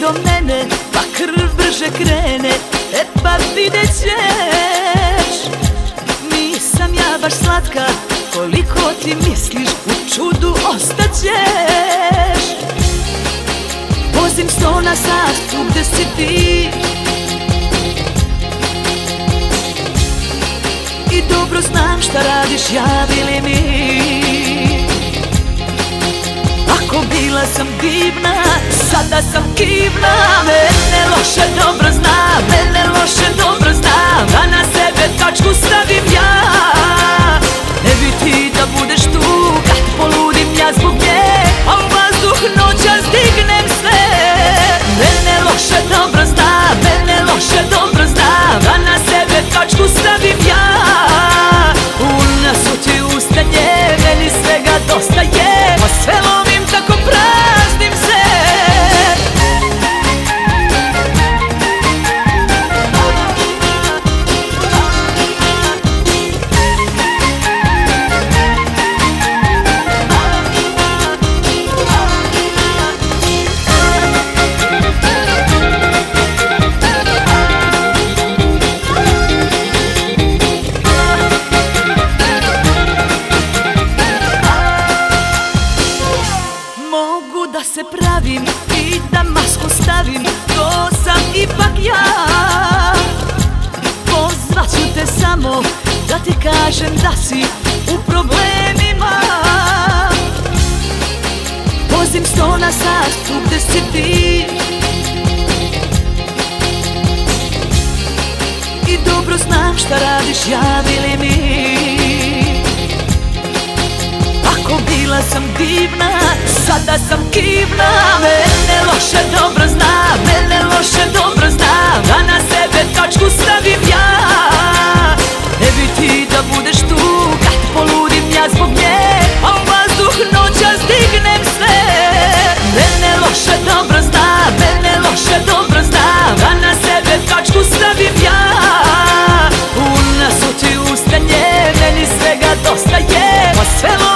do mene Pa krv brže krene E pa vidjet ćeš. Nisam ja baš slatka Koliko ti misliš U čudu ostaćeš Vozim sto na sat Tu gde si ti. I dobro znam šta radiš Javi li mi bila sam divna, sada sam kivna. Mene loše se pravim i da masku stavim To sam ipak ja. Pozvaću te samo da ti kažem da si u problemima. Vozim sto na sat tu gde si ti? I dobro znam šta radiš, javi li mi. Ako bila sam divna, sada sam dosta je, pa